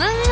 Love.